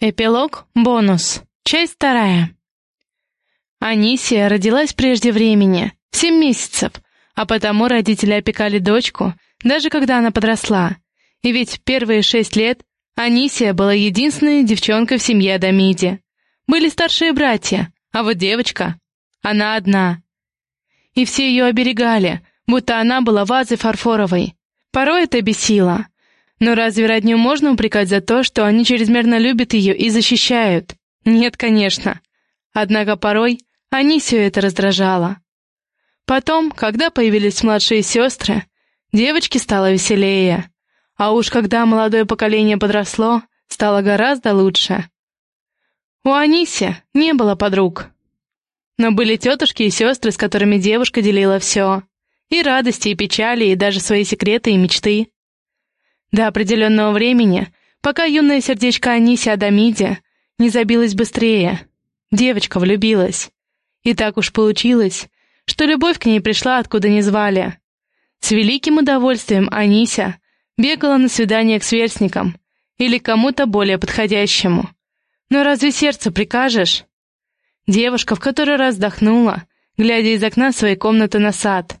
Эпилог, бонус. Часть вторая. Анисия родилась прежде времени, в семь месяцев, а потому родители опекали дочку, даже когда она подросла. И ведь первые шесть лет Анисия была единственной девчонкой в семье Адамиди. Были старшие братья, а вот девочка, она одна. И все ее оберегали, будто она была вазой фарфоровой. Порой это бесило — но разве родню можно упрекать за то, что они чрезмерно любят ее и защищают? Нет, конечно. Однако порой они все это раздражало. Потом, когда появились младшие сестры, девочке стало веселее. А уж когда молодое поколение подросло, стало гораздо лучше. У Аниси не было подруг. Но были тетушки и сестры, с которыми девушка делила все. И радости, и печали, и даже свои секреты и мечты. До определенного времени, пока юное сердечко Аниси Адамиди не забилось быстрее. Девочка влюбилась. И так уж получилось, что любовь к ней пришла, откуда не звали. С великим удовольствием Анися бегала на свидание к сверстникам или кому-то более подходящему. Но разве сердце прикажешь? Девушка в который раз вздохнула, глядя из окна своей комнаты на сад.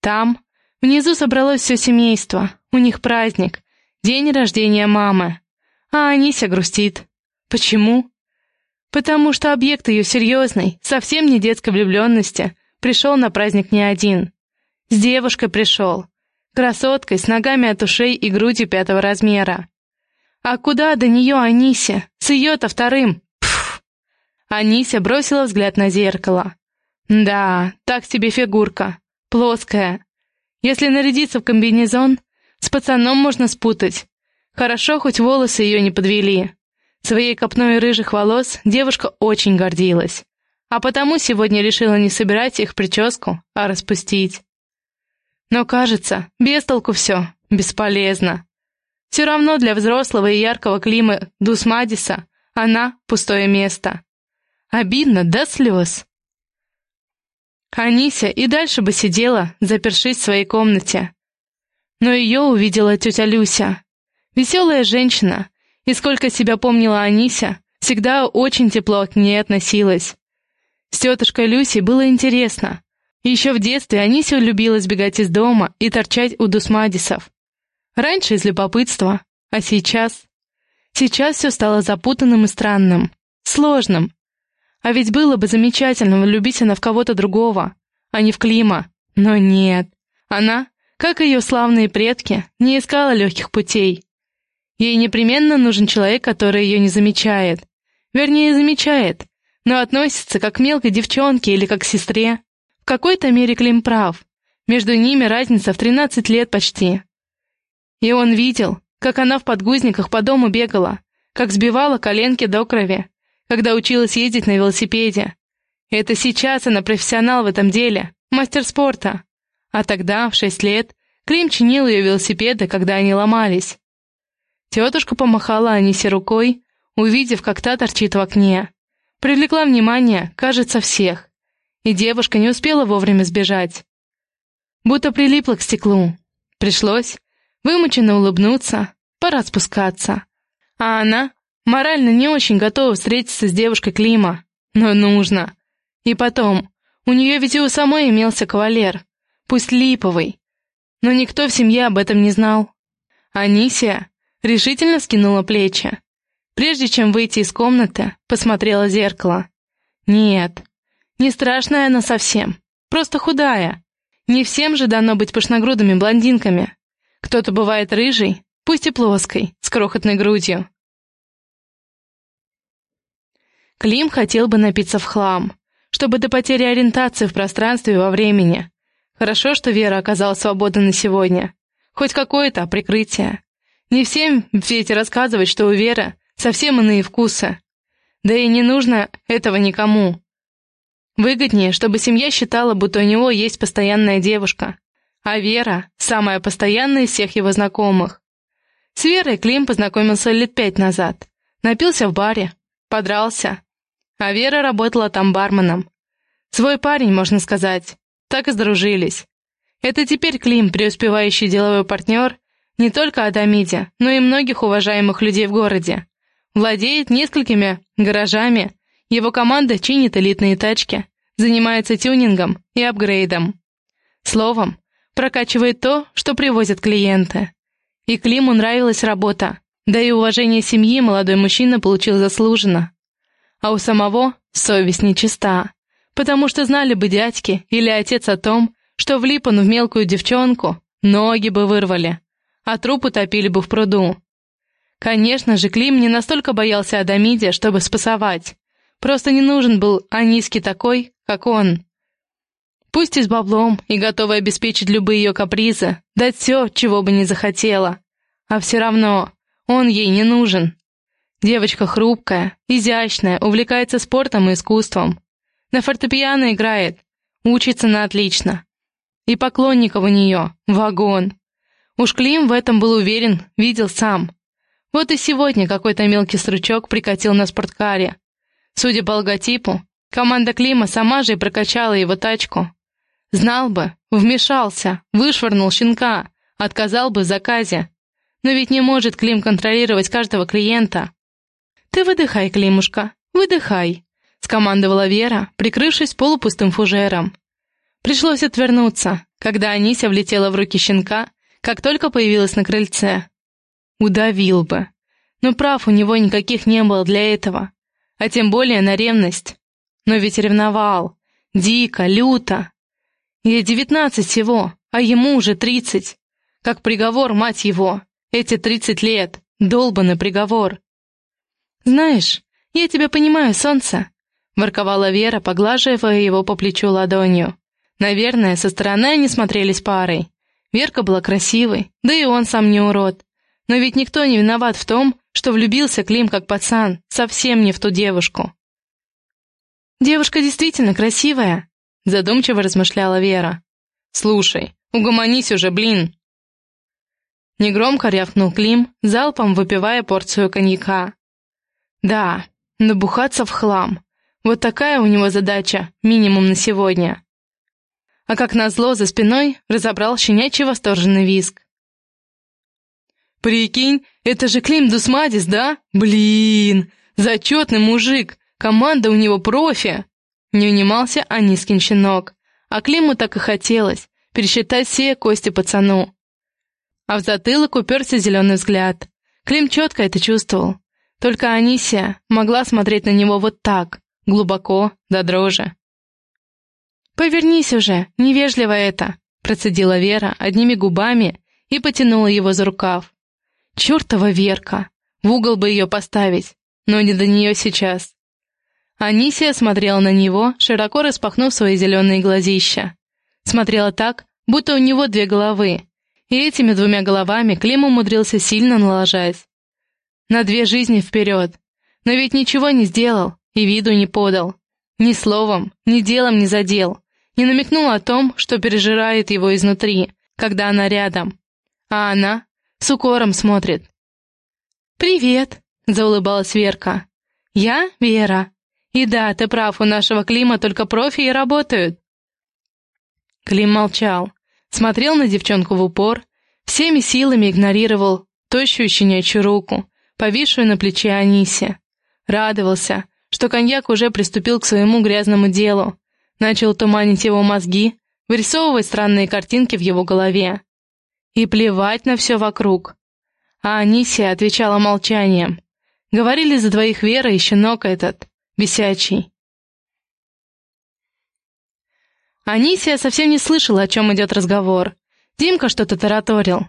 Там, внизу собралось все семейство, у них праздник, День рождения мамы. А Анися грустит. Почему? Потому что объект ее серьезный, совсем не детской влюбленности, пришел на праздник не один. С девушкой пришел. Красоткой, с ногами от ушей и грудью пятого размера. А куда до нее Анисе? С ее-то вторым. Пф. Анися бросила взгляд на зеркало. Да, так себе фигурка. Плоская. Если нарядиться в комбинезон, с пацаном можно спутать. Хорошо, хоть волосы ее не подвели. Своей копной рыжих волос девушка очень гордилась. А потому сегодня решила не собирать их прическу, а распустить. Но кажется, без толку все, бесполезно. Все равно для взрослого и яркого Клима Дусмадиса она — пустое место. Обидно до слез. Анися и дальше бы сидела, запершись в своей комнате, но ее увидела тетя Люся. Веселая женщина, и сколько себя помнила Анися, всегда очень тепло к ней относилась. С тетушкой Люсей было интересно. Еще в детстве Анися любила сбегать из дома и торчать у Дусмадисов. Раньше из любопытства, а сейчас? Сейчас все стало запутанным и странным, сложным. А ведь было бы замечательно влюбить она в кого-то другого, а не в Клима. Но нет, она как ее славные предки, не искала легких путей. Ей непременно нужен человек, который ее не замечает. Вернее, замечает, но относится как к мелкой девчонке или как к сестре. В какой-то мере Клим прав. Между ними разница в 13 лет почти. И он видел, как она в подгузниках по дому бегала, как сбивала коленки до крови, когда училась ездить на велосипеде. Это сейчас она профессионал в этом деле, мастер спорта. А тогда, в шесть лет, Клим чинил ее велосипеды, когда они ломались. Тетушка помахала Анисе рукой, увидев, как та торчит в окне. Привлекла внимание, кажется, всех. И девушка не успела вовремя сбежать. Будто прилипла к стеклу. Пришлось вымученно улыбнуться, пора спускаться. А она морально не очень готова встретиться с девушкой Клима. Но нужно. И потом, у нее ведь и у самой имелся кавалер пусть липовый. Но никто в семье об этом не знал. Анисия решительно скинула плечи. Прежде чем выйти из комнаты, посмотрела в зеркало. Нет, не страшная она совсем, просто худая. Не всем же дано быть пышногрудыми блондинками. Кто-то бывает рыжий, пусть и плоской, с крохотной грудью. Клим хотел бы напиться в хлам, чтобы до потери ориентации в пространстве и во времени, Хорошо, что Вера оказалась свободна на сегодня. Хоть какое-то прикрытие. Не всем ведь рассказывать, что у Веры совсем иные вкусы. Да и не нужно этого никому. Выгоднее, чтобы семья считала, будто у него есть постоянная девушка. А Вера — самая постоянная из всех его знакомых. С Верой Клим познакомился лет пять назад. Напился в баре, подрался. А Вера работала там барменом. Свой парень, можно сказать. Так и сдружились. Это теперь Клим, преуспевающий деловой партнер, не только Адамиде, но и многих уважаемых людей в городе. владеет несколькими гаражами, его команда чинит элитные тачки, занимается тюнингом и апгрейдом. Словом, прокачивает то, что привозят клиенты. И Климу нравилась работа, да и уважение семьи молодой мужчина получил заслуженно. А у самого совесть нечиста, потому что знали бы дядьки или отец о том, что влип он в мелкую девчонку, ноги бы вырвали, а труп утопили бы в пруду. Конечно же, Клим не настолько боялся Адамиде, чтобы спасовать. Просто не нужен был Аниски такой, как он. Пусть и с баблом, и готовый обеспечить любые ее капризы, дать все, чего бы не захотела. А все равно он ей не нужен. Девочка хрупкая, изящная, увлекается спортом и искусством. На фортепиано играет, учится на отлично. И поклонников у нее вагон. Уж Клим в этом был уверен, видел сам. Вот и сегодня какой-то мелкий стручок прикатил на спорткаре. Судя по логотипу, команда Клима сама же и прокачала его тачку. Знал бы, вмешался, вышвырнул щенка, отказал бы в заказе. Но ведь не может Клим контролировать каждого клиента. «Ты выдыхай, Климушка, выдыхай», — скомандовала Вера, прикрывшись полупустым фужером. Пришлось отвернуться, когда Анися влетела в руки щенка, как только появилась на крыльце. Удавил бы. Но прав у него никаких не было для этого. А тем более на ревность. Но ведь ревновал. Дико, люто. Ей девятнадцать всего, а ему уже тридцать. Как приговор, мать его. Эти тридцать лет. Долбанный приговор. «Знаешь, я тебя понимаю, солнце», — ворковала Вера, поглаживая его по плечу ладонью. Наверное, со стороны они смотрелись парой. Верка была красивой, да и он сам не урод. Но ведь никто не виноват в том, что влюбился Клим как пацан, совсем не в ту девушку. «Девушка действительно красивая», — задумчиво размышляла Вера. «Слушай, угомонись уже, блин!» Негромко рявкнул Клим, залпом выпивая порцию коньяка. «Да, набухаться в хлам. Вот такая у него задача, минимум на сегодня». А как назло за спиной разобрал щенячий восторженный визг. «Прикинь, это же Клим Дусмадис, да? Блин, зачетный мужик, команда у него профи!» Не унимался Анискин щенок, а Климу так и хотелось пересчитать все кости пацану. А в затылок уперся зеленый взгляд. Клим четко это чувствовал. Только Анисия могла смотреть на него вот так, глубоко, до дрожи. «Повернись уже, невежливо это!» процедила Вера одними губами и потянула его за рукав. Чертова Верка! В угол бы ее поставить, но не до нее сейчас. Анисия смотрела на него, широко распахнув свои зеленые глазища. Смотрела так, будто у него две головы, и этими двумя головами Клим умудрился сильно налажать. На две жизни вперед. Но ведь ничего не сделал и виду не подал. Ни словом, ни делом не задел. Не намекнул о том, что пережирает его изнутри, когда она рядом. А она с укором смотрит. «Привет», — заулыбалась Верка. «Я Вера. И да, ты прав, у нашего Клима только профи и работают». Клим молчал, смотрел на девчонку в упор, всеми силами игнорировал тощую щенячью руку, повисшую на плече Анисе. Радовался, что коньяк уже приступил к своему грязному делу, начал туманить его мозги, вырисовывать странные картинки в его голове. И плевать на все вокруг. А Анисия отвечала молчанием. Говорили за двоих Вера и щенок этот, бесячий. Анисия совсем не слышала, о чем идет разговор. Димка что-то тараторил.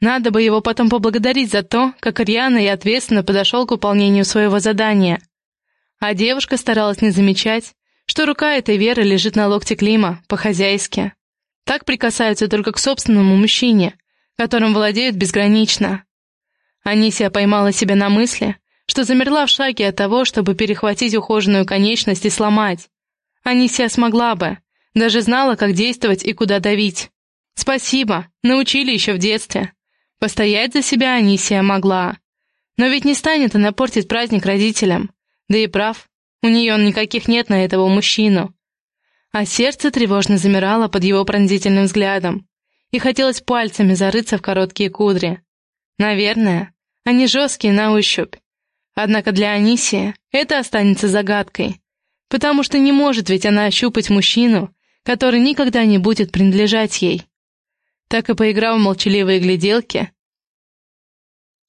Надо бы его потом поблагодарить за то, как рьяно и ответственно подошел к выполнению своего задания. А девушка старалась не замечать, что рука этой Веры лежит на локте Клима, по-хозяйски. Так прикасаются только к собственному мужчине, которым владеют безгранично. Анисия поймала себя на мысли, что замерла в шаге от того, чтобы перехватить ухоженную конечность и сломать. Анисия смогла бы, даже знала, как действовать и куда давить. Спасибо, научили еще в детстве. Постоять за себя Анисия могла. Но ведь не станет она портить праздник родителям. Да и прав, у нее никаких нет на этого мужчину. А сердце тревожно замирало под его пронзительным взглядом и хотелось пальцами зарыться в короткие кудри. Наверное, они жесткие на ощупь. Однако для Анисии это останется загадкой, потому что не может ведь она ощупать мужчину, который никогда не будет принадлежать ей. Так и поиграв в молчаливые гляделки,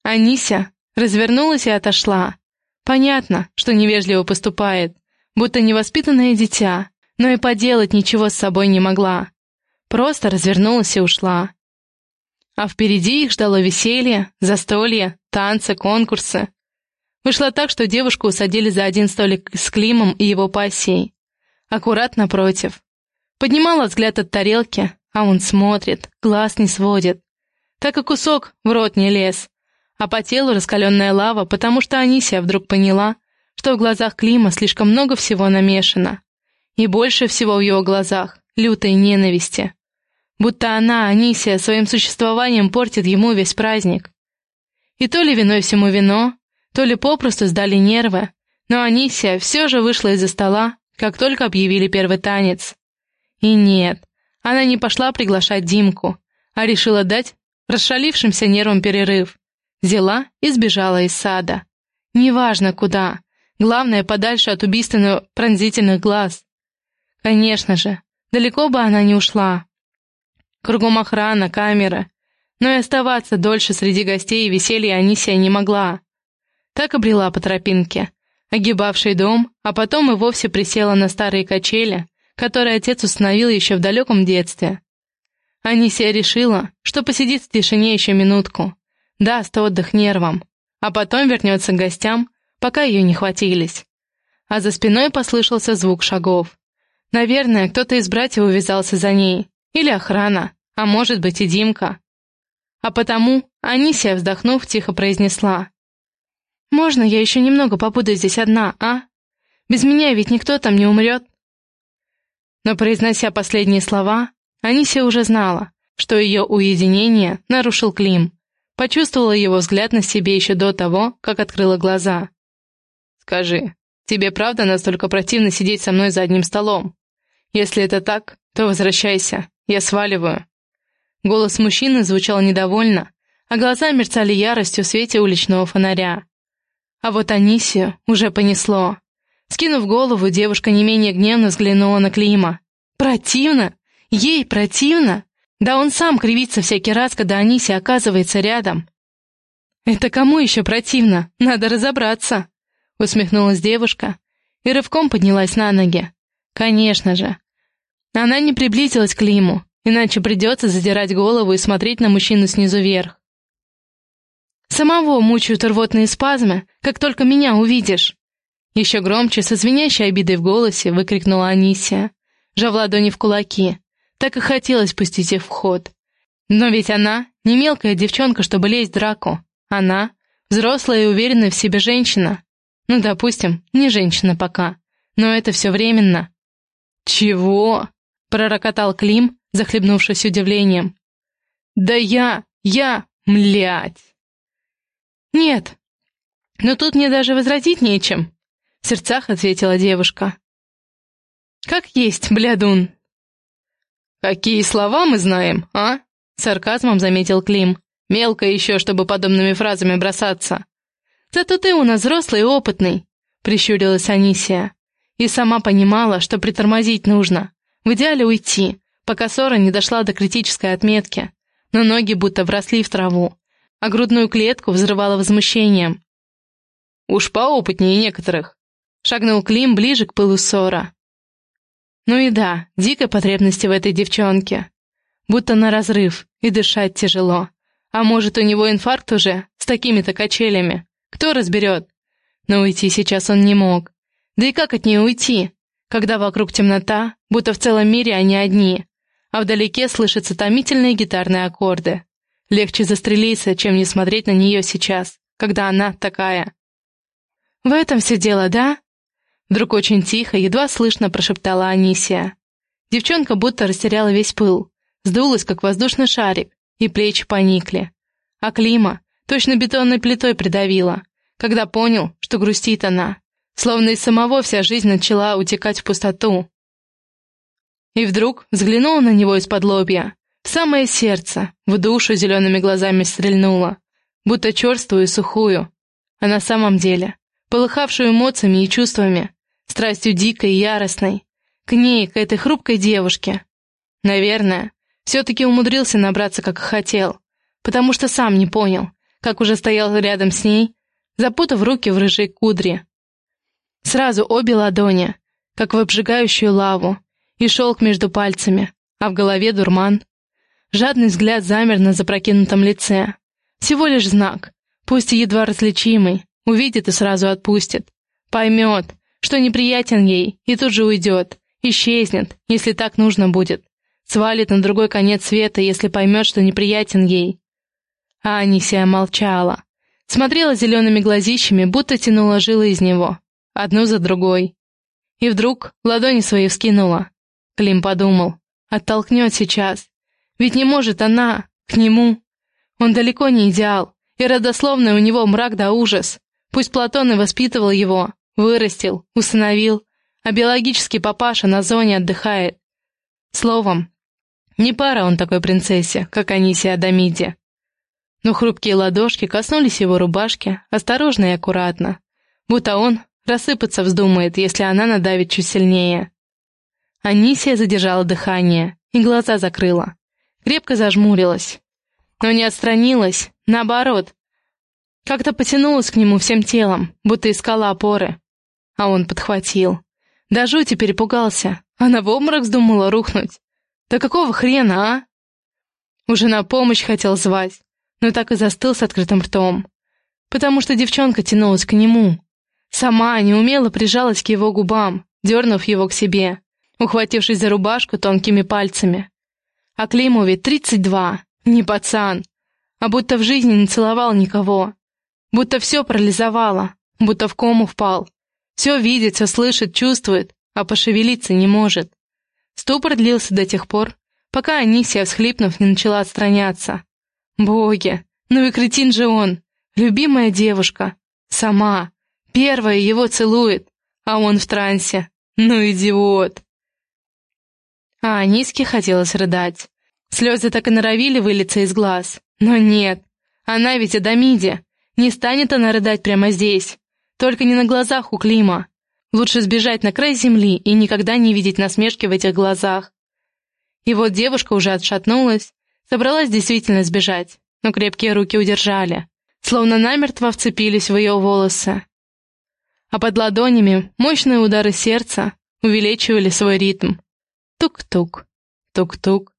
Анися развернулась и отошла. Понятно, что невежливо поступает, будто невоспитанное дитя, но и поделать ничего с собой не могла. Просто развернулась и ушла. А впереди их ждало веселье, застолье, танцы, конкурсы. Вышло так, что девушку усадили за один столик с Климом и его пассией. Аккурат напротив. Поднимала взгляд от тарелки, а он смотрит, глаз не сводит. Так и кусок в рот не лез. А по телу раскаленная лава, потому что Анисия вдруг поняла, что в глазах Клима слишком много всего намешано. И больше всего в его глазах — лютой ненависти. Будто она, Анисия, своим существованием портит ему весь праздник. И то ли виной всему вино, то ли попросту сдали нервы, но Анисия все же вышла из-за стола, как только объявили первый танец. И нет, она не пошла приглашать Димку, а решила дать расшалившимся нервам перерыв. Взяла и сбежала из сада. Неважно куда, главное подальше от убийственно пронзительных глаз. Конечно же, далеко бы она не ушла. Кругом охрана, камеры. Но и оставаться дольше среди гостей и веселья Анисия не могла. Так обрела по тропинке, огибавшей дом, а потом и вовсе присела на старые качели, которые отец установил еще в далеком детстве. Анисия решила, что посидит в тишине еще минутку, даст отдых нервам, а потом вернется к гостям, пока ее не хватились. А за спиной послышался звук шагов. Наверное, кто-то из братьев увязался за ней, или охрана, а может быть и Димка. А потому Анисия, вздохнув, тихо произнесла. «Можно я еще немного побуду здесь одна, а? Без меня ведь никто там не умрет». Но, произнося последние слова, Анисия уже знала, что ее уединение нарушил Клим. Почувствовала его взгляд на себе еще до того, как открыла глаза. «Скажи, тебе правда настолько противно сидеть со мной за одним столом? Если это так, то возвращайся, я сваливаю». Голос мужчины звучал недовольно, а глаза мерцали яростью в свете уличного фонаря. А вот Анисию уже понесло. Скинув голову, девушка не менее гневно взглянула на Клима. «Противно? Ей противно? Да он сам кривится всякий раз, когда Анисия оказывается рядом». «Это кому еще противно? Надо разобраться», — усмехнулась девушка и рывком поднялась на ноги. «Конечно же». Она не приблизилась к Климу, иначе придется задирать голову и смотреть на мужчину снизу вверх. Самого мучают рвотные спазмы, как только меня увидишь!» Еще громче, со звенящей обидой в голосе, выкрикнула Анисия, жав ладони в кулаки. Так и хотелось пустить их в ход. Но ведь она не мелкая девчонка, чтобы лезть в драку. Она взрослая и уверенная в себе женщина. Ну, допустим, не женщина пока. Но это все временно. «Чего?» — пророкотал Клим, захлебнувшись удивлением. «Да я, я, млять!» «Нет, но тут мне даже возразить нечем», — в сердцах ответила девушка. «Как есть, блядун». «Какие слова мы знаем, а?» — сарказмом заметил Клим. «Мелко еще, чтобы подобными фразами бросаться». «Зато ты у нас взрослый и опытный», — прищурилась Анисия. И сама понимала, что притормозить нужно. В идеале уйти, пока ссора не дошла до критической отметки. Но ноги будто вросли в траву, а грудную клетку взрывало возмущением. «Уж поопытнее некоторых», — шагнул Клим ближе к пылу ссора. Ну и да, дикой потребности в этой девчонке. Будто на разрыв, и дышать тяжело. А может, у него инфаркт уже, с такими-то качелями? Кто разберет? Но уйти сейчас он не мог. Да и как от нее уйти, когда вокруг темнота, будто в целом мире они одни, а вдалеке слышатся томительные гитарные аккорды. Легче застрелиться, чем не смотреть на нее сейчас, когда она такая. «В этом все дело, да?» Вдруг очень тихо, едва слышно прошептала Анисия. Девчонка будто растеряла весь пыл, сдулась, как воздушный шарик, и плечи поникли. А Клима точно бетонной плитой придавила, когда понял, что грустит она, словно из самого вся жизнь начала утекать в пустоту. И вдруг взглянула на него из-под лобья, в самое сердце, в душу зелеными глазами стрельнула, будто черствую и сухую. А на самом деле полыхавшую эмоциями и чувствами, страстью дикой и яростной, к ней, к этой хрупкой девушке. Наверное, все-таки умудрился набраться, как хотел, потому что сам не понял, как уже стоял рядом с ней, запутав руки в рыжей кудре. Сразу обе ладони, как в обжигающую лаву, и шелк между пальцами, а в голове дурман. Жадный взгляд замер на запрокинутом лице. Всего лишь знак, пусть и едва различимый, увидит и сразу отпустит. Поймет, что неприятен ей, и тут же уйдет, исчезнет, если так нужно будет. Свалит на другой конец света, если поймет, что неприятен ей. А Анисия молчала. Смотрела зелеными глазищами, будто тянула жилы из него. Одну за другой. И вдруг ладони свои вскинула. Клим подумал. Оттолкнет сейчас. Ведь не может она к нему. Он далеко не идеал, и родословный у него мрак да ужас. Пусть Платон и воспитывал его, вырастил, усыновил, а биологический папаша на зоне отдыхает. Словом, не пара он такой принцессе, как Анисия Адамиде. Но хрупкие ладошки коснулись его рубашки, осторожно и аккуратно, будто он рассыпаться вздумает, если она надавит чуть сильнее. Анисия задержала дыхание и глаза закрыла, крепко зажмурилась, но не отстранилась, наоборот, как-то потянулась к нему всем телом, будто искала опоры. А он подхватил. Да жути перепугался. Она в обморок вздумала рухнуть. Да какого хрена, а? Уже на помощь хотел звать, но так и застыл с открытым ртом. Потому что девчонка тянулась к нему. Сама неумело прижалась к его губам, дернув его к себе, ухватившись за рубашку тонкими пальцами. А Климу ведь тридцать два, не пацан, а будто в жизни не целовал никого. Будто все парализовало, будто в кому впал. Все видит, все слышит, чувствует, а пошевелиться не может. Ступор длился до тех пор, пока Анисия, всхлипнув, не начала отстраняться. Боги, ну и кретин же он, любимая девушка, сама, первая его целует, а он в трансе, ну идиот. А Аниске хотелось рыдать. Слезы так и норовили вылиться из глаз, но нет, она ведь Адамиде, не станет она рыдать прямо здесь. Только не на глазах у Клима. Лучше сбежать на край земли и никогда не видеть насмешки в этих глазах. И вот девушка уже отшатнулась, собралась действительно сбежать, но крепкие руки удержали, словно намертво вцепились в ее волосы. А под ладонями мощные удары сердца увеличивали свой ритм. Тук-тук, тук-тук,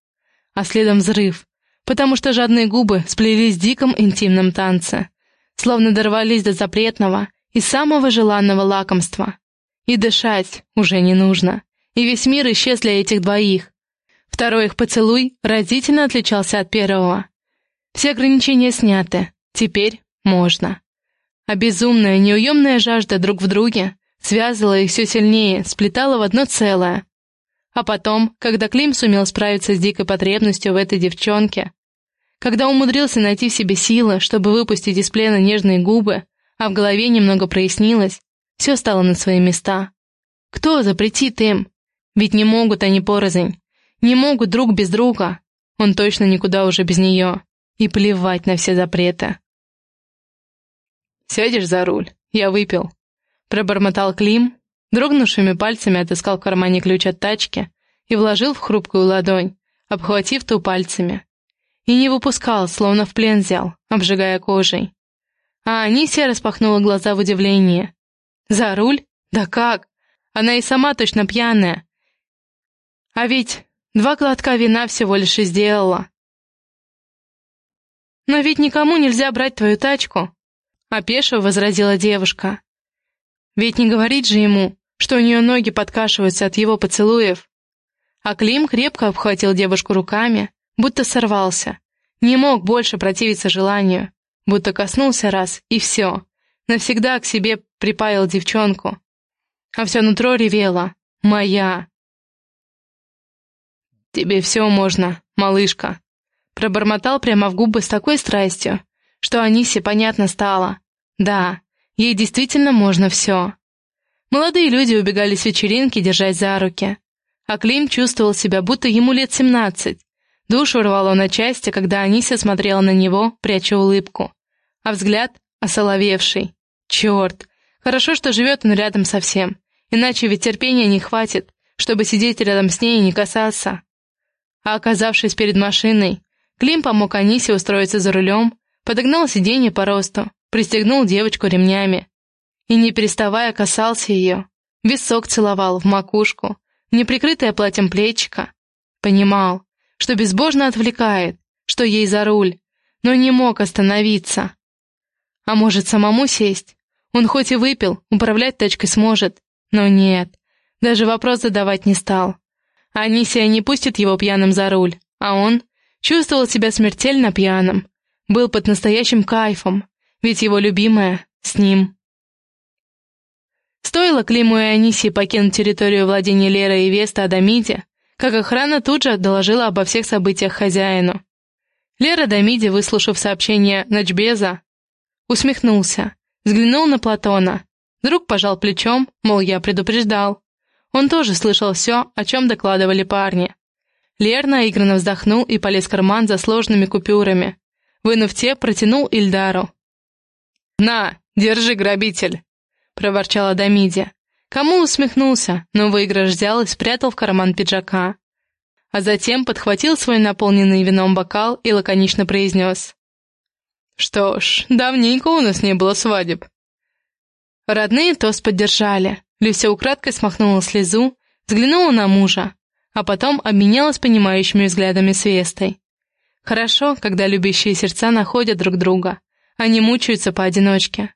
а следом взрыв, потому что жадные губы сплелись в диком интимном танце словно дорвались до запретного и самого желанного лакомства. И дышать уже не нужно, и весь мир исчез для этих двоих. Второй их поцелуй разительно отличался от первого. Все ограничения сняты, теперь можно. А безумная, неуемная жажда друг в друге связывала их все сильнее, сплетала в одно целое. А потом, когда Клим сумел справиться с дикой потребностью в этой девчонке, когда умудрился найти в себе силы, чтобы выпустить из плена нежные губы, а в голове немного прояснилось, все стало на свои места. Кто запретит им? Ведь не могут они порознь. Не могут друг без друга. Он точно никуда уже без нее. И плевать на все запреты. «Сядешь за руль? Я выпил». Пробормотал Клим, дрогнувшими пальцами отыскал в кармане ключ от тачки и вложил в хрупкую ладонь, обхватив ту пальцами и не выпускал, словно в плен взял, обжигая кожей. А Анисия распахнула глаза в удивлении. «За руль? Да как? Она и сама точно пьяная. А ведь два глотка вина всего лишь и сделала. «Но ведь никому нельзя брать твою тачку», — опешив возразила девушка. «Ведь не говорить же ему, что у нее ноги подкашиваются от его поцелуев». А Клим крепко обхватил девушку руками, будто сорвался. Не мог больше противиться желанию, будто коснулся раз, и все. Навсегда к себе припаял девчонку. А все нутро ревело. «Моя!» «Тебе все можно, малышка», — пробормотал прямо в губы с такой страстью, что Анисе понятно стало. Да, ей действительно можно все. Молодые люди убегали с вечеринки, держась за руки. А Клим чувствовал себя, будто ему лет семнадцать, Душу рвало на части, когда Анися смотрела на него, пряча улыбку. А взгляд осоловевший. Черт, Хорошо, что живет он рядом совсем, иначе ведь терпения не хватит, чтобы сидеть рядом с ней и не касаться. А оказавшись перед машиной, Клим помог Анисе устроиться за рулем, подогнал сиденье по росту, пристегнул девочку ремнями. И не переставая касался ее, висок целовал в макушку, неприкрытое платьем плечика. Понимал, что безбожно отвлекает, что ей за руль, но не мог остановиться. А может, самому сесть? Он хоть и выпил, управлять тачкой сможет, но нет, даже вопрос задавать не стал. Анисия не пустит его пьяным за руль, а он чувствовал себя смертельно пьяным, был под настоящим кайфом, ведь его любимая с ним. Стоило Климу и Анисии покинуть территорию владения Леры и Веста Адамиде, как охрана тут же доложила обо всех событиях хозяину. Лера Дамиди, выслушав сообщение Ночбеза, усмехнулся, взглянул на Платона. Друг пожал плечом, мол, я предупреждал. Он тоже слышал все, о чем докладывали парни. Лер наигранно вздохнул и полез в карман за сложными купюрами. Вынув те, протянул Ильдару. «На, держи, грабитель!» — проворчал Адамиди. Кому усмехнулся, но выигрыш взял и спрятал в карман пиджака. А затем подхватил свой наполненный вином бокал и лаконично произнес. «Что ж, давненько у нас не было свадеб». Родные тост поддержали. Люся украдкой смахнула слезу, взглянула на мужа, а потом обменялась понимающими взглядами с Вестой. Хорошо, когда любящие сердца находят друг друга, а не мучаются поодиночке.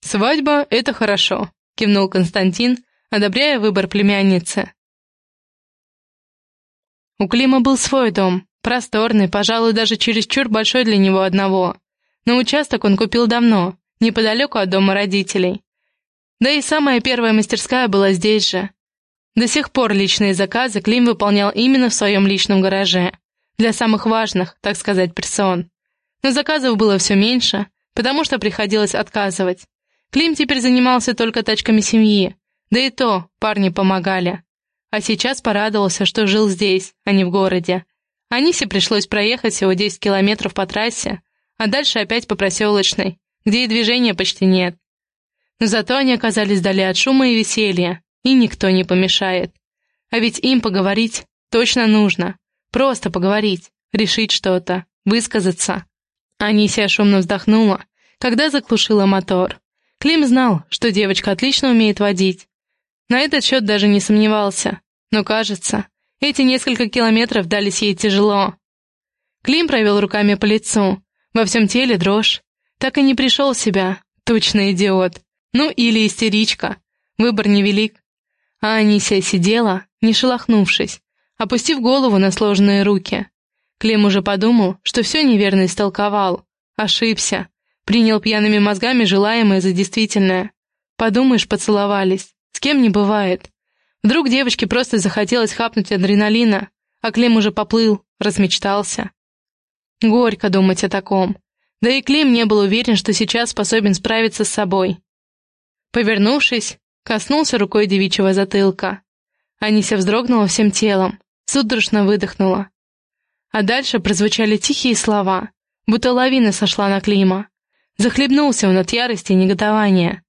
«Свадьба — это хорошо», кивнул Константин, одобряя выбор племянницы. У Клима был свой дом, просторный, пожалуй, даже чересчур большой для него одного. Но участок он купил давно, неподалеку от дома родителей. Да и самая первая мастерская была здесь же. До сих пор личные заказы Клим выполнял именно в своем личном гараже, для самых важных, так сказать, персон. Но заказов было все меньше, потому что приходилось отказывать. Клим теперь занимался только тачками семьи, да и то парни помогали. А сейчас порадовался, что жил здесь, а не в городе. Анисе пришлось проехать всего 10 километров по трассе, а дальше опять по проселочной, где и движения почти нет. Но зато они оказались вдали от шума и веселья, и никто не помешает. А ведь им поговорить точно нужно. Просто поговорить, решить что-то, высказаться. Анисия шумно вздохнула, когда заглушила мотор. Клим знал, что девочка отлично умеет водить. На этот счет даже не сомневался. Но, кажется, эти несколько километров дались ей тяжело. Клим провел руками по лицу. Во всем теле дрожь. Так и не пришел в себя. Точно идиот. Ну или истеричка. Выбор невелик. А Анисия сидела, не шелохнувшись, опустив голову на сложные руки. Клим уже подумал, что все неверно истолковал. Ошибся. Принял пьяными мозгами желаемое за действительное. Подумаешь, поцеловались. С кем не бывает. Вдруг девочке просто захотелось хапнуть адреналина, а Клим уже поплыл, размечтался. Горько думать о таком. Да и Клим не был уверен, что сейчас способен справиться с собой. Повернувшись, коснулся рукой девичьего затылка. Анися вздрогнула всем телом, судорожно выдохнула. А дальше прозвучали тихие слова, будто лавина сошла на Клима. Захлебнулся он от ярости и негодования.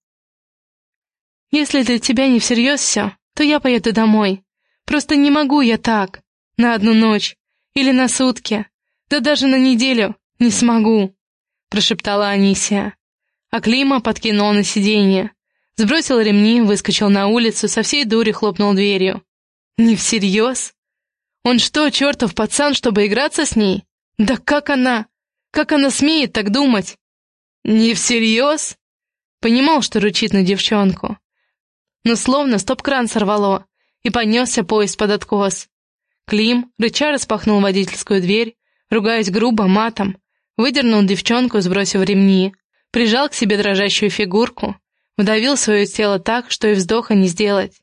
«Если для тебя не всерьез все, то я поеду домой. Просто не могу я так. На одну ночь. Или на сутки. Да даже на неделю не смогу», — прошептала Анисия. А Клима подкинул на сиденье. Сбросил ремни, выскочил на улицу, со всей дури хлопнул дверью. «Не всерьез? Он что, чертов пацан, чтобы играться с ней? Да как она? Как она смеет так думать?» «Не всерьез?» Понимал, что рычит на девчонку. Но словно стоп-кран сорвало, и понесся поезд под откос. Клим, рыча распахнул водительскую дверь, ругаясь грубо, матом, выдернул девчонку, сбросив ремни, прижал к себе дрожащую фигурку, вдавил свое тело так, что и вздоха не сделать.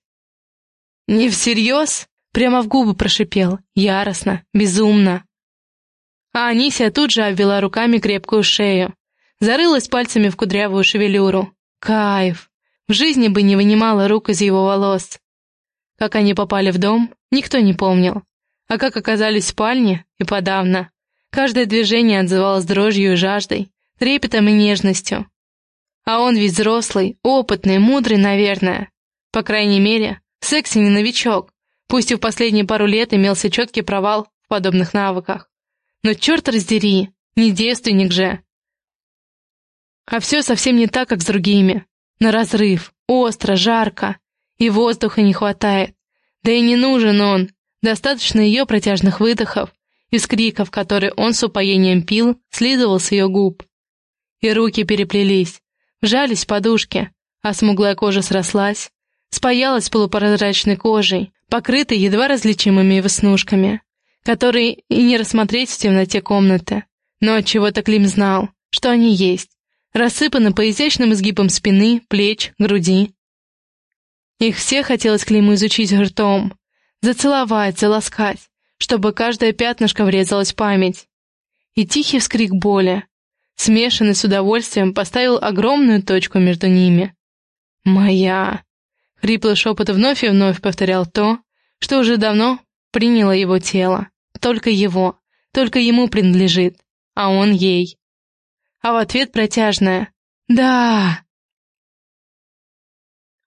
«Не всерьез?» Прямо в губы прошипел, яростно, безумно. А Анисия тут же обвела руками крепкую шею, зарылась пальцами в кудрявую шевелюру. Кайф! В жизни бы не вынимала рук из его волос. Как они попали в дом, никто не помнил. А как оказались в спальне, и подавно. Каждое движение отзывалось дрожью и жаждой, трепетом и нежностью. А он ведь взрослый, опытный, мудрый, наверное. По крайней мере, в сексе не новичок, пусть и в последние пару лет имелся четкий провал в подобных навыках. Но черт раздери, не девственник же. А все совсем не так, как с другими. На разрыв, остро, жарко, и воздуха не хватает. Да и не нужен он, достаточно ее протяжных выдохов, из криков, которые он с упоением пил, слизывал с ее губ. И руки переплелись, вжались в подушки, а смуглая кожа срослась, спаялась полупрозрачной кожей, покрытой едва различимыми веснушками, которые и не рассмотреть в темноте комнаты. Но от чего то Клим знал, что они есть, рассыпаны по изящным изгибам спины, плеч, груди. Их все хотелось Климу изучить ртом, зацеловать, заласкать, чтобы каждое пятнышко врезалось в память. И тихий вскрик боли, смешанный с удовольствием, поставил огромную точку между ними. «Моя!» Хриплый шепот вновь и вновь повторял то, что уже давно приняло его тело. Только его, только ему принадлежит, а он ей. А в ответ протяжное «Да!».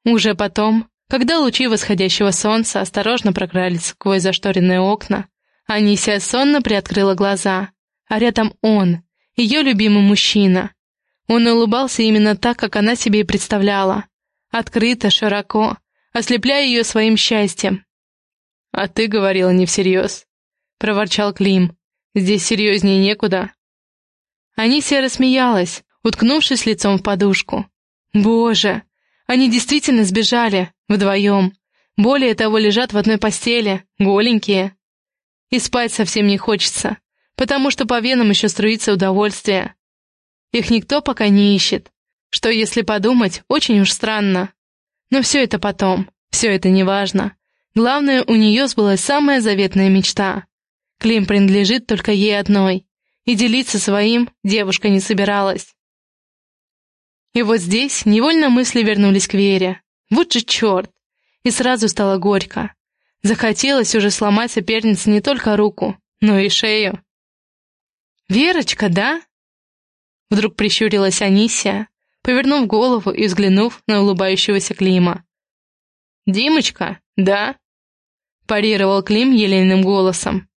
Уже потом, когда лучи восходящего солнца осторожно прокрались сквозь зашторенные окна, Анисия сонно приоткрыла глаза, а рядом он, ее любимый мужчина. Он улыбался именно так, как она себе и представляла. Открыто, широко, ослепляя ее своим счастьем. «А ты говорила не всерьез», — проворчал Клим. «Здесь серьезнее некуда». Анисия рассмеялась, уткнувшись лицом в подушку. «Боже, они действительно сбежали!» Вдвоем. Более того, лежат в одной постели, голенькие. И спать совсем не хочется, потому что по венам еще струится удовольствие. Их никто пока не ищет, что, если подумать, очень уж странно. Но все это потом, все это не важно. Главное, у нее сбылась самая заветная мечта. Клим принадлежит только ей одной, и делиться своим девушка не собиралась. И вот здесь невольно мысли вернулись к Вере. Вот же черт! И сразу стало горько. Захотелось уже сломать сопернице не только руку, но и шею. «Верочка, да?» Вдруг прищурилась Анисия, повернув голову и взглянув на улыбающегося Клима. «Димочка, да?» парировал Клим елейным голосом.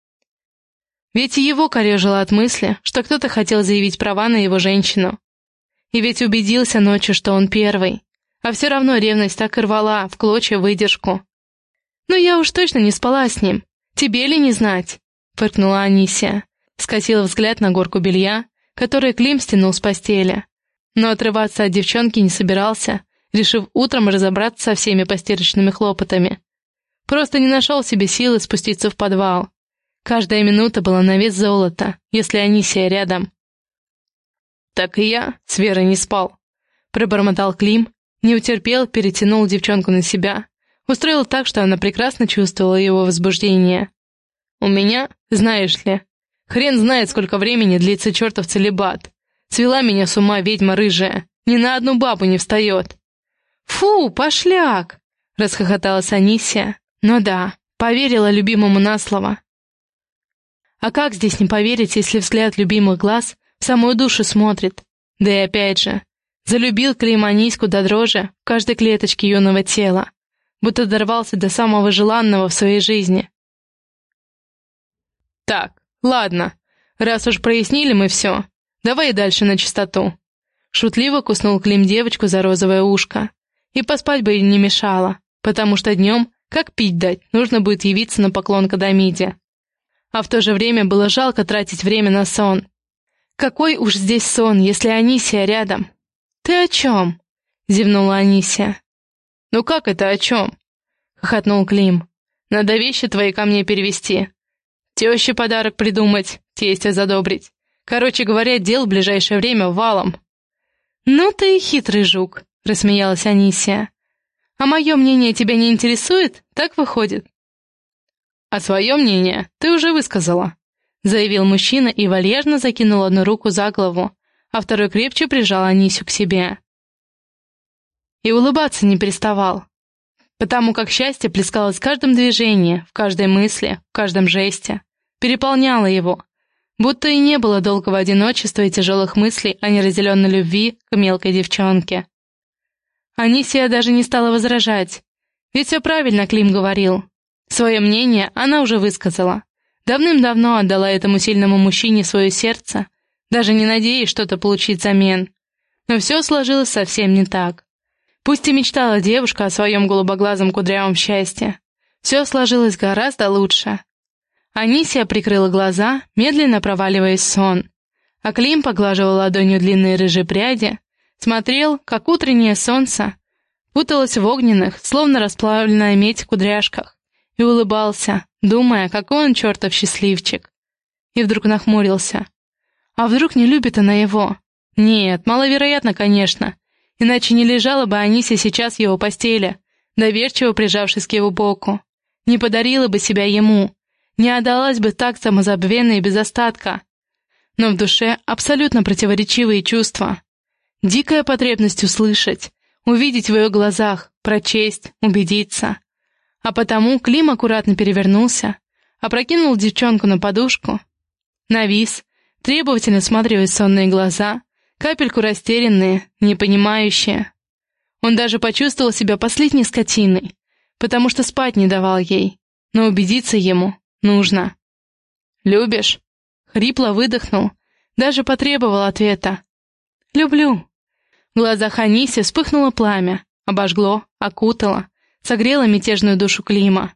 Ведь и его корежило от мысли, что кто-то хотел заявить права на его женщину. И ведь убедился ночью, что он первый. А все равно ревность так и рвала в клочья выдержку. «Ну я уж точно не спала с ним. Тебе ли не знать?» — фыркнула Анисия. Скосила взгляд на горку белья, которое Клим стянул с постели. Но отрываться от девчонки не собирался, решив утром разобраться со всеми постирочными хлопотами. Просто не нашел себе силы спуститься в подвал. Каждая минута была на вес золота, если Анисия рядом. «Так и я с Верой не спал», — пробормотал Клим, не утерпел, перетянул девчонку на себя. Устроил так, что она прекрасно чувствовала его возбуждение. «У меня, знаешь ли, хрен знает, сколько времени длится чертов целебат. Свела меня с ума ведьма рыжая. Ни на одну бабу не встает». «Фу, пошляк!» — расхохоталась Анисия. «Ну да, поверила любимому на слово». А как здесь не поверить, если взгляд любимых глаз в самую душу смотрит? Да и опять же, Залюбил Клейманиську до дрожи в каждой клеточке юного тела, будто дорвался до самого желанного в своей жизни. «Так, ладно, раз уж прояснили мы все, давай и дальше на чистоту». Шутливо куснул Клим девочку за розовое ушко. И поспать бы ей не мешало, потому что днем, как пить дать, нужно будет явиться на поклон к Адамиде. А в то же время было жалко тратить время на сон. Какой уж здесь сон, если Анисия рядом? «Ты о чем?» — зевнула Анисия. «Ну как это о чем?» — хохотнул Клим. «Надо вещи твои ко мне перевести. Теще подарок придумать, тестя задобрить. Короче говоря, дел в ближайшее время валом». «Ну ты хитрый жук», — рассмеялась Анисия. «А мое мнение тебя не интересует? Так выходит?» «А свое мнение ты уже высказала», — заявил мужчина и вальяжно закинул одну руку за голову, а второй крепче прижал Анисю к себе. И улыбаться не переставал, потому как счастье плескалось в каждом движении, в каждой мысли, в каждом жесте, переполняло его, Будто и не было долгого одиночества и тяжелых мыслей о неразделенной любви к мелкой девчонке. Анисия даже не стала возражать. Ведь все правильно Клим говорил. Свое мнение она уже высказала. Давным-давно отдала этому сильному мужчине свое сердце, даже не надеясь что-то получить взамен. Но все сложилось совсем не так. Пусть и мечтала девушка о своем голубоглазом кудрявом счастье, все сложилось гораздо лучше. Анисия прикрыла глаза, медленно проваливаясь в сон. А Клим поглаживал ладонью длинные рыжие пряди, смотрел, как утреннее солнце путалось в огненных, словно расплавленная медь в кудряшках, и улыбался, думая, какой он чертов счастливчик. И вдруг нахмурился. А вдруг не любит она его? Нет, маловероятно, конечно. Иначе не лежала бы Анисия сейчас в его постели, доверчиво прижавшись к его боку. Не подарила бы себя ему, не отдалась бы так самозабвенно и без остатка. Но в душе абсолютно противоречивые чувства. Дикая потребность услышать, увидеть в ее глазах, прочесть, убедиться. А потому Клим аккуратно перевернулся, опрокинул девчонку на подушку, навис, требовательно смотрел сонные глаза, капельку растерянные, непонимающие. Он даже почувствовал себя последней скотиной, потому что спать не давал ей, но убедиться ему нужно. «Любишь?» — хрипло выдохнул, даже потребовал ответа. «Люблю». В глазах Аниси вспыхнуло пламя, обожгло, окутало, согрело мятежную душу Клима.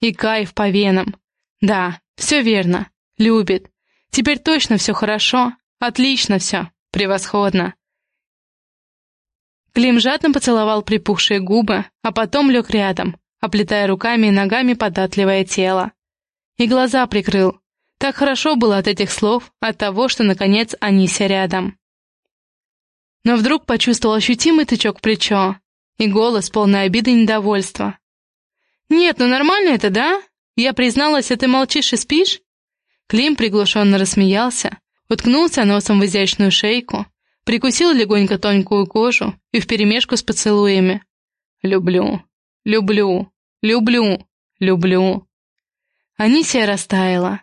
И кайф по венам. Да, все верно, любит. Теперь точно все хорошо, отлично все, превосходно. Клим жадно поцеловал припухшие губы, а потом лег рядом, оплетая руками и ногами податливое тело. И глаза прикрыл. Так хорошо было от этих слов, от того, что, наконец, Анися рядом. Но вдруг почувствовал ощутимый тычок в плечо и голос, полный обиды и недовольства. «Нет, ну нормально это, да? Я призналась, а ты молчишь и спишь?» Клим приглушенно рассмеялся, уткнулся носом в изящную шейку, прикусил легонько тонкую кожу и вперемешку с поцелуями. «Люблю, люблю, люблю, люблю». Анисия растаяла.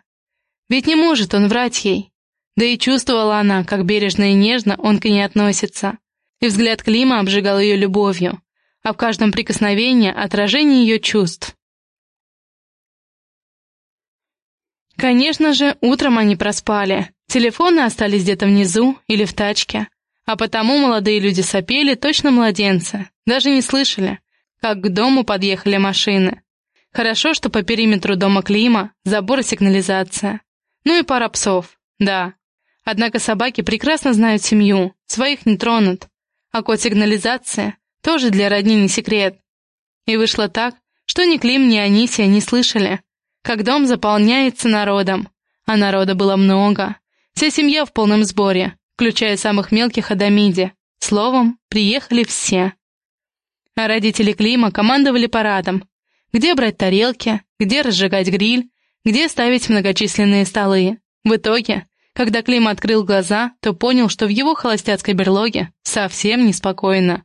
Ведь не может он врать ей. Да и чувствовала она, как бережно и нежно он к ней относится. И взгляд Клима обжигал ее любовью, а в каждом прикосновении отражение ее чувств. Конечно же, утром они проспали. Телефоны остались где-то внизу или в тачке. А потому молодые люди сопели, точно младенцы. Даже не слышали, как к дому подъехали машины. Хорошо, что по периметру дома Клима забор и сигнализация. Ну и пара псов, да. Однако собаки прекрасно знают семью, своих не тронут. А код сигнализации тоже для родни не секрет. И вышло так, что ни Клим, ни Анисия не слышали, как дом заполняется народом. А народа было много. Вся семья в полном сборе, включая самых мелких Адамиди. Словом, приехали все. А родители Клима командовали парадом, где брать тарелки, где разжигать гриль, где ставить многочисленные столы. В итоге, когда Клим открыл глаза, то понял, что в его холостяцкой берлоге совсем неспокойно.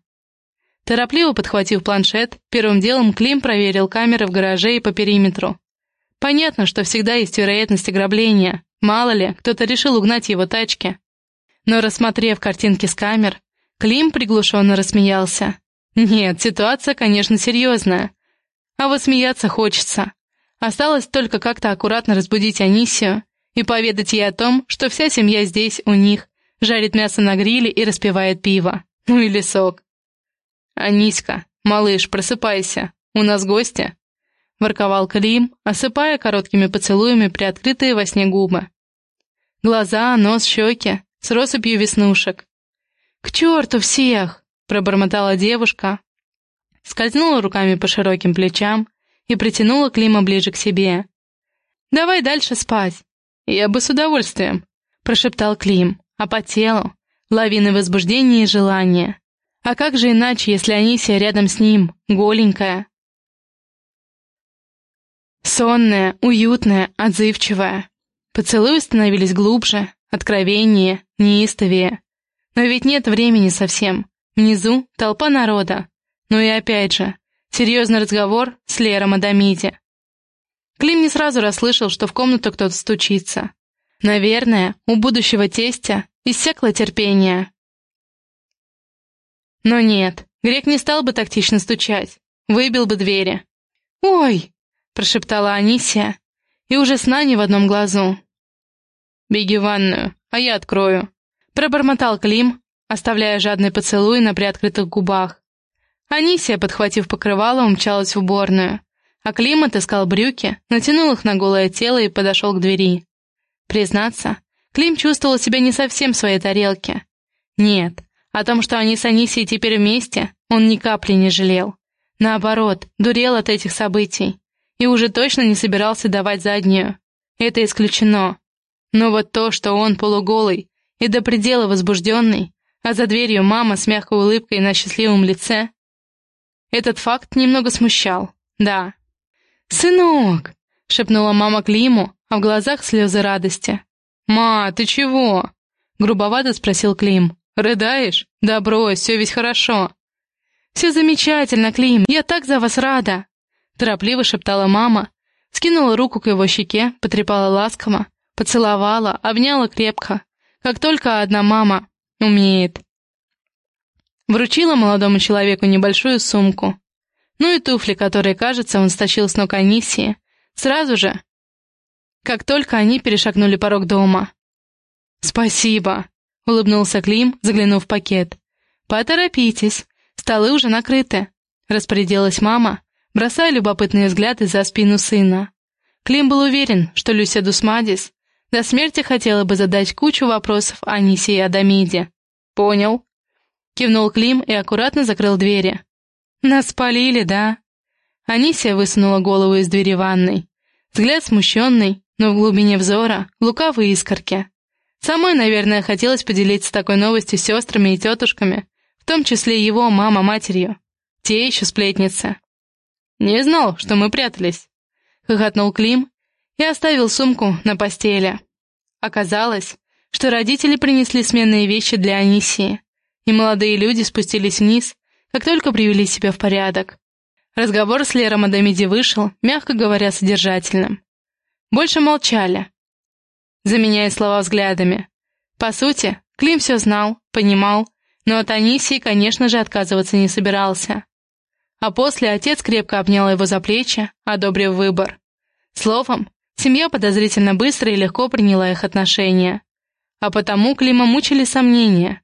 Торопливо подхватив планшет, первым делом Клим проверил камеры в гараже и по периметру. Понятно, что всегда есть вероятность ограбления. Мало ли, кто-то решил угнать его тачки. Но рассмотрев картинки с камер, Клим приглушенно рассмеялся. Нет, ситуация, конечно, серьезная. А вот смеяться хочется. Осталось только как-то аккуратно разбудить Анисию и поведать ей о том, что вся семья здесь, у них, жарит мясо на гриле и распивает пиво. Ну или сок. «Аниська, малыш, просыпайся, у нас гости», — ворковал Клим, осыпая короткими поцелуями приоткрытые во сне губы. Глаза, нос, щеки, с россыпью веснушек. «К черту всех!» — пробормотала девушка, скользнула руками по широким плечам и притянула Клима ближе к себе. «Давай дальше спать». «Я бы с удовольствием», — прошептал Клим, а по телу — лавины возбуждения и желания. А как же иначе, если Анисия рядом с ним, голенькая? Сонная, уютная, отзывчивая. Поцелуи становились глубже, откровеннее, неистовее. Но ведь нет времени совсем. Внизу толпа народа, ну и опять же, серьезный разговор с Лером Адамиди. Клим не сразу расслышал, что в комнату кто-то стучится. Наверное, у будущего тестя иссякло терпение. Но нет, Грек не стал бы тактично стучать, выбил бы двери. «Ой!» — прошептала Анисия, и уже сна не в одном глазу. «Беги в ванную, а я открою», — пробормотал Клим, оставляя жадный поцелуй на приоткрытых губах. Анисия, подхватив покрывало, умчалась в уборную, а Клим отыскал брюки, натянул их на голое тело и подошел к двери. Признаться, Клим чувствовал себя не совсем в своей тарелке. Нет, о том, что они с Анисией теперь вместе, он ни капли не жалел. Наоборот, дурел от этих событий. И уже точно не собирался давать заднюю. Это исключено. Но вот то, что он полуголый и до предела возбужденный, а за дверью мама с мягкой улыбкой на счастливом лице, этот факт немного смущал, да. «Сынок!» — шепнула мама Климу, а в глазах слезы радости. «Ма, ты чего?» — грубовато спросил Клим. «Рыдаешь? Да брось, все ведь хорошо». «Все замечательно, Клим, я так за вас рада!» Торопливо шептала мама, скинула руку к его щеке, потрепала ласково, поцеловала, обняла крепко, как только одна мама умеет. Вручила молодому человеку небольшую сумку. Ну и туфли, которые, кажется, он стащил с ног Анисии, сразу же, как только они перешагнули порог дома. «Спасибо», — улыбнулся Клим, заглянув в пакет. «Поторопитесь, столы уже накрыты», — распорядилась мама, бросая любопытные взгляды за спину сына. Клим был уверен, что Люся Дусмадис до смерти хотела бы задать кучу вопросов Анисе и Адамиде. «Понял», — кивнул Клим и аккуратно закрыл двери. «Нас спалили, да?» Анисия высунула голову из двери ванной. Взгляд смущенный, но в глубине взора лукавые искорки. Самой, наверное, хотелось поделиться такой новостью с сестрами и тетушками, в том числе его мама-матерью. Те еще сплетницы. «Не знал, что мы прятались», — хохотнул Клим и оставил сумку на постели. Оказалось, что родители принесли сменные вещи для Анисии, и молодые люди спустились вниз, как только привели себя в порядок. Разговор с Лером Адамиди вышел, мягко говоря, содержательным. Больше молчали, заменяя слова взглядами. По сути, Клим все знал, понимал, но от Анисии, конечно же, отказываться не собирался. А после отец крепко обнял его за плечи, одобрив выбор. Словом, семья подозрительно быстро и легко приняла их отношения. А потому Клима мучили сомнения.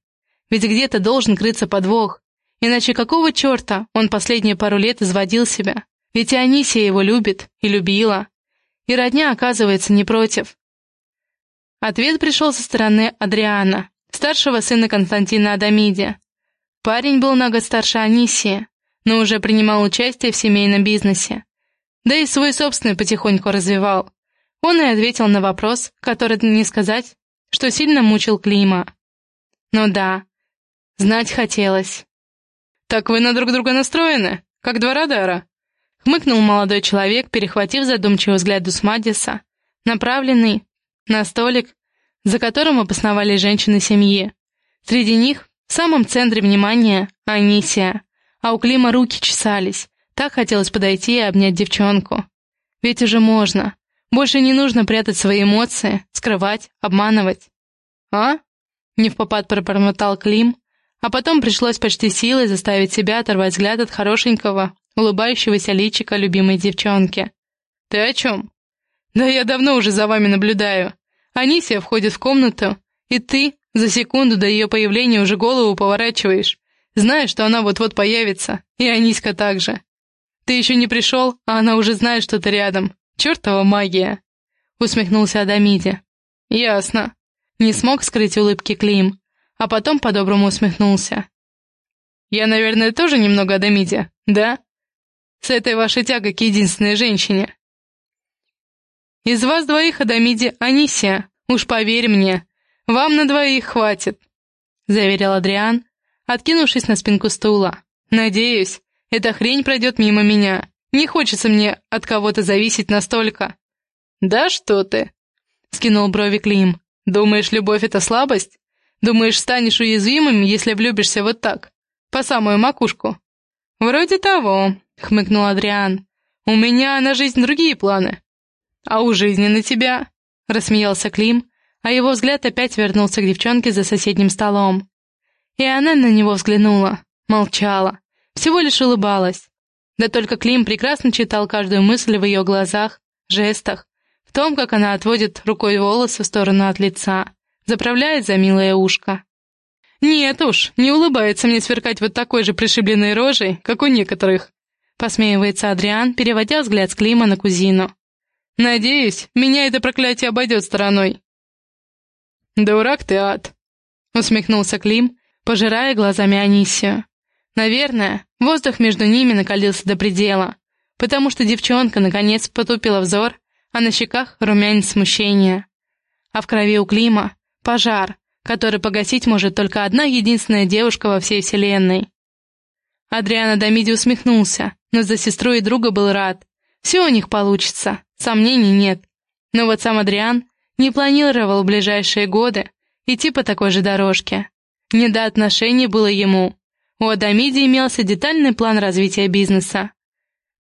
Ведь где-то должен крыться подвох. Иначе какого черта он последние пару лет изводил себя? Ведь и Анисия его любит и любила. И родня, оказывается, не против. Ответ пришел со стороны Адриана, старшего сына Константина Адамиди. Парень был на год старше Анисии, но уже принимал участие в семейном бизнесе. Да и свой собственный потихоньку развивал. Он и ответил на вопрос, который не сказать, что сильно мучил Клима. Ну да, знать хотелось. «Так вы на друг друга настроены, как два радара», Хмыкнул молодой человек, перехватив задумчивый взгляд Дусмадиса, направленный на столик, за которым обосновались женщины семьи. Среди них, в самом центре внимания, Анисия, а у Клима руки чесались. Так хотелось подойти и обнять девчонку. Ведь уже можно. Больше не нужно прятать свои эмоции, скрывать, обманывать. «А?» — не в попад пробормотал Клим, а потом пришлось почти силой заставить себя оторвать взгляд от хорошенького, улыбающегося личика любимой девчонки. «Ты о чем?» «Да я давно уже за вами наблюдаю. Анисия входит в комнату, и ты за секунду до ее появления уже голову поворачиваешь, зная, что она вот-вот появится, и Аниська также. Ты еще не пришел, а она уже знает, что ты рядом. Чертова магия!» Усмехнулся Адамиди. «Ясно». Не смог скрыть улыбки Клим, а потом по-доброму усмехнулся. «Я, наверное, тоже немного Адамиди, да?» с этой вашей тягой к единственной женщине. Из вас двоих, Адамиди, Анисия, уж поверь мне, вам на двоих хватит, заверил Адриан, откинувшись на спинку стула. Надеюсь, эта хрень пройдет мимо меня. Не хочется мне от кого-то зависеть настолько. Да что ты? Скинул брови Клим. Думаешь, любовь — это слабость? Думаешь, станешь уязвимым, если влюбишься вот так, по самую макушку? Вроде того, — хмыкнул Адриан. «У меня на жизнь другие планы». «А у жизни на тебя?» — рассмеялся Клим, а его взгляд опять вернулся к девчонке за соседним столом. И она на него взглянула, молчала, всего лишь улыбалась. Да только Клим прекрасно читал каждую мысль в ее глазах, жестах, в том, как она отводит рукой волосы в сторону от лица, заправляет за милое ушко. «Нет уж, не улыбается мне сверкать вот такой же пришибленной рожей, как у некоторых», посмеивается Адриан, переводя взгляд с Клима на кузину. «Надеюсь, меня это проклятие обойдет стороной». «Дурак ты, ад!» усмехнулся Клим, пожирая глазами Анисию. Наверное, воздух между ними накалился до предела, потому что девчонка наконец потупила взор, а на щеках румянец смущения. А в крови у Клима пожар, который погасить может только одна единственная девушка во всей вселенной. Адриана Дамиди усмехнулся, но за сестру и друга был рад. Все у них получится, сомнений нет. Но вот сам Адриан не планировал в ближайшие годы идти по такой же дорожке. Не до отношений было ему, у Адамиди имелся детальный план развития бизнеса.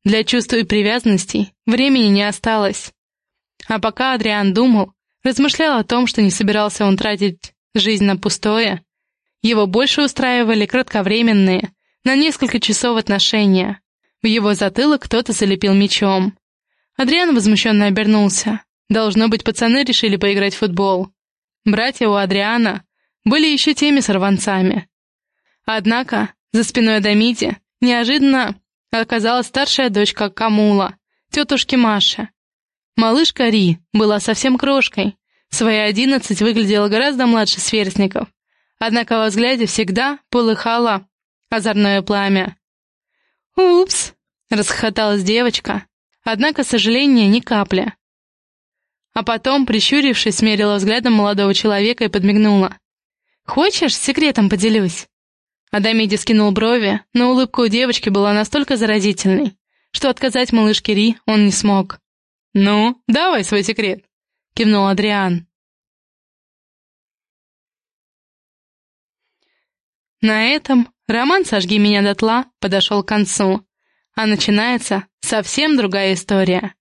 Для чувств и привязанностей времени не осталось. А пока Адриан думал, размышлял о том, что не собирался он тратить жизнь на пустое, его больше устраивали кратковременные, на несколько часов отношения. В его затылок кто-то залепил мечом. Адриан возмущенно обернулся. Должно быть, пацаны решили поиграть в футбол. Братья у Адриана были еще теми сорванцами. Однако за спиной Адамити неожиданно оказалась старшая дочка Камула, тетушки Маши. Малышка Ри была совсем крошкой, свои одиннадцать выглядела гораздо младше сверстников, однако во взгляде всегда полыхало озорное пламя. «Упс!» — расхохоталась девочка, однако сожаления ни капли. А потом, прищурившись, смерила взглядом молодого человека и подмигнула. «Хочешь, секретом поделюсь?» Адамиди скинул брови, но улыбка у девочки была настолько заразительной, что отказать малышке Ри он не смог. «Ну, давай свой секрет», — кивнул Адриан. На этом роман «Сожги меня дотла» подошел к концу, а начинается совсем другая история.